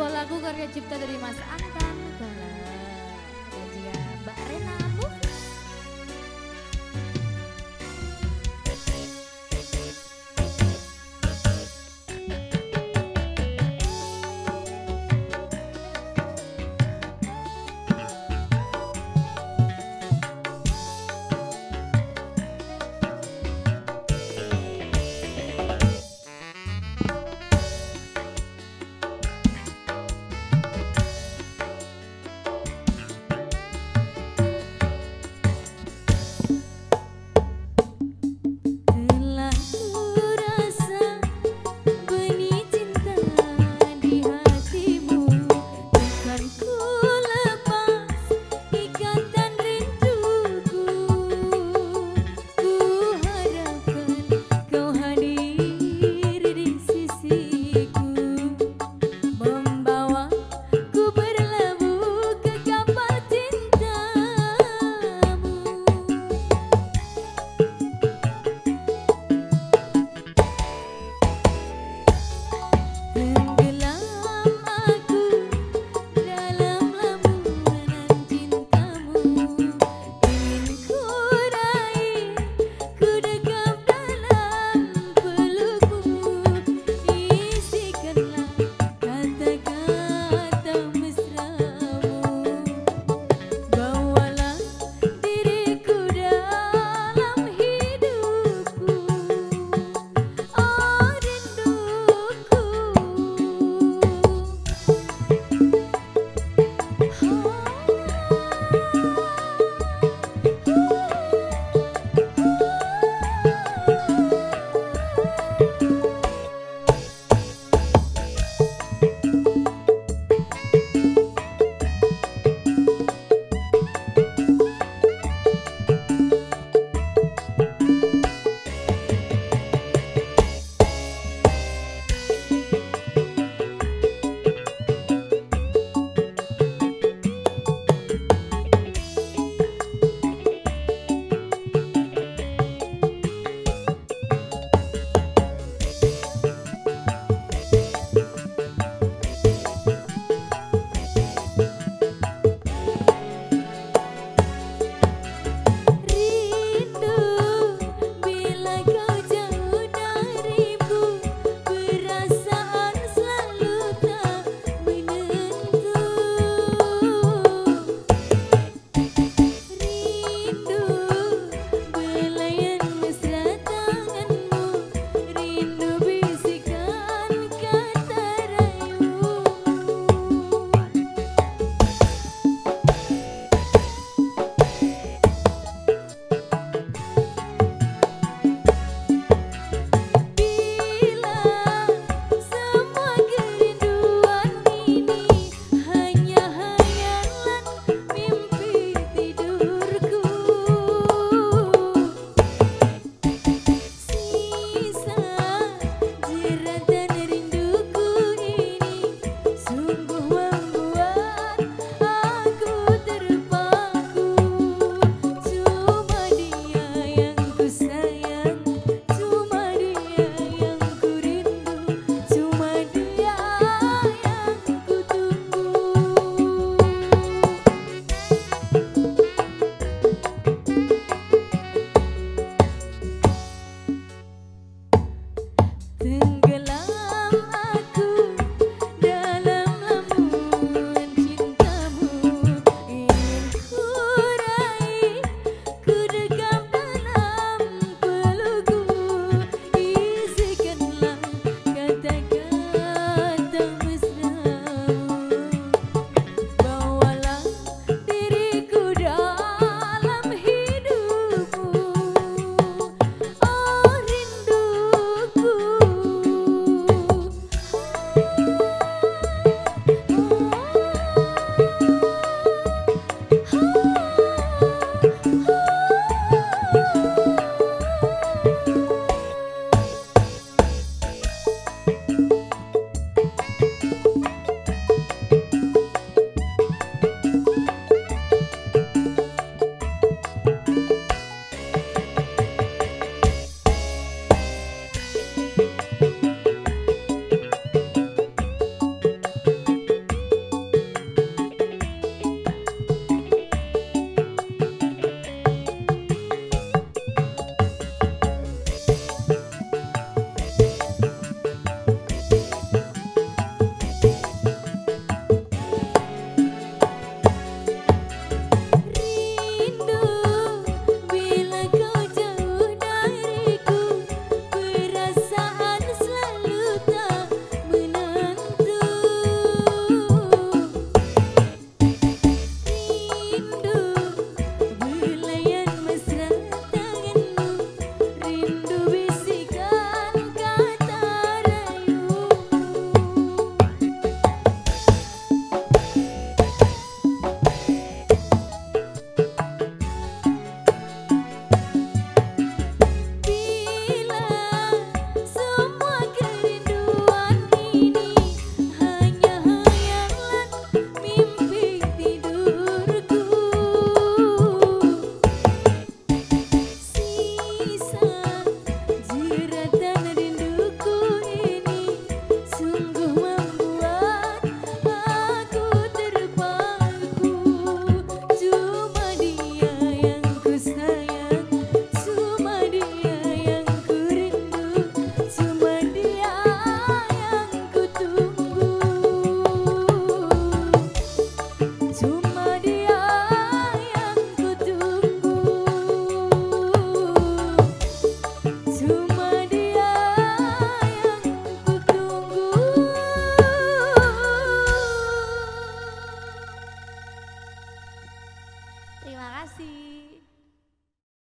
sebuah lagu karya cipta dari Mas Antan dan juga Mbak Rena Oh.